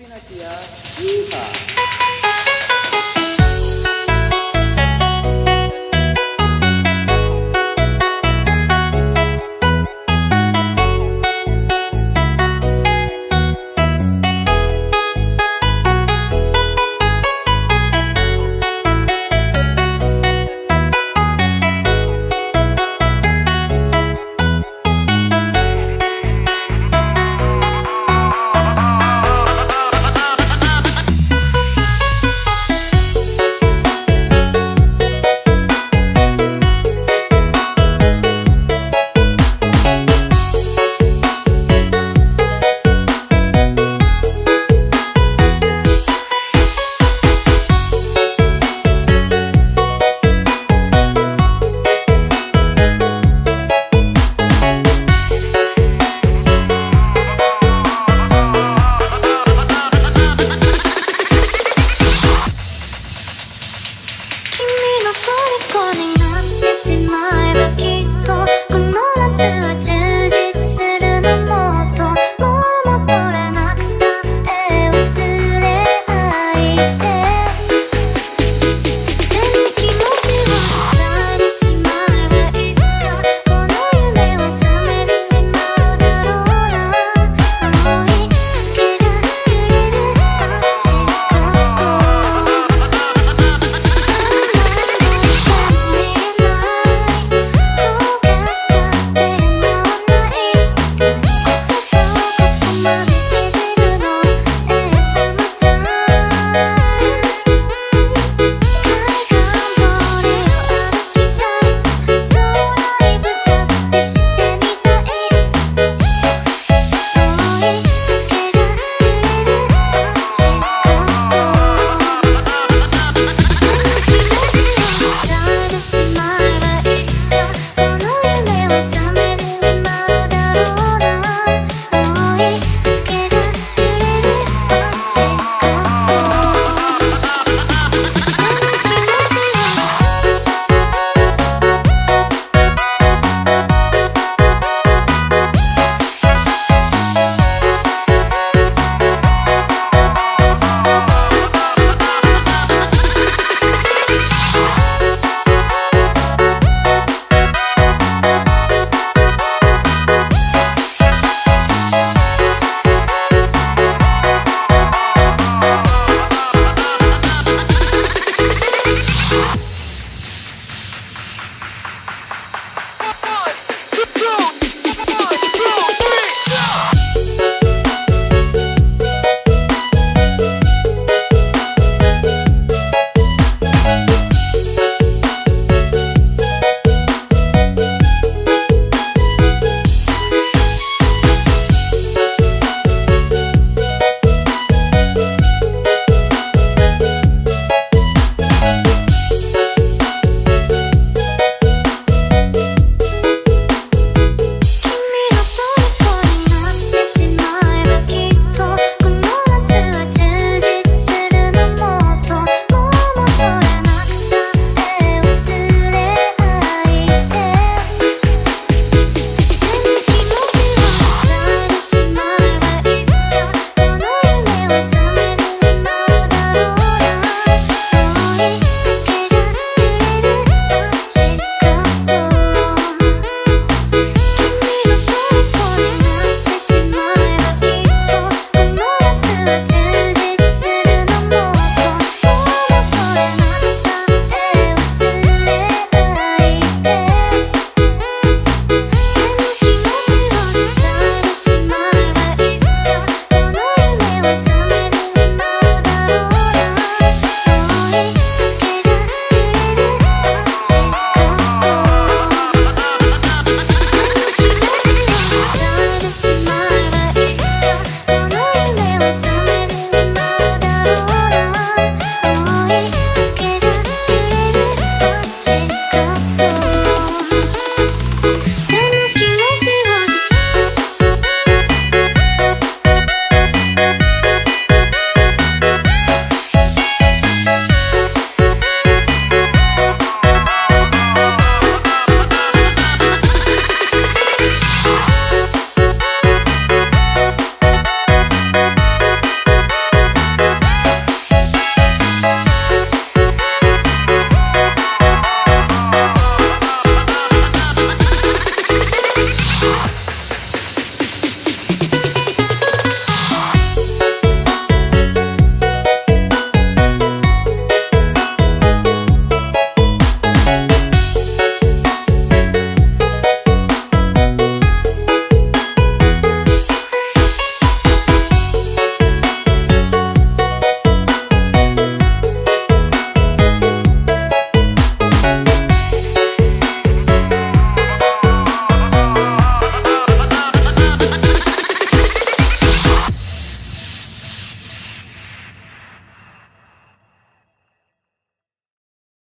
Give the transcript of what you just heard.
Pinocchio. Yeehaw. missing my vacation.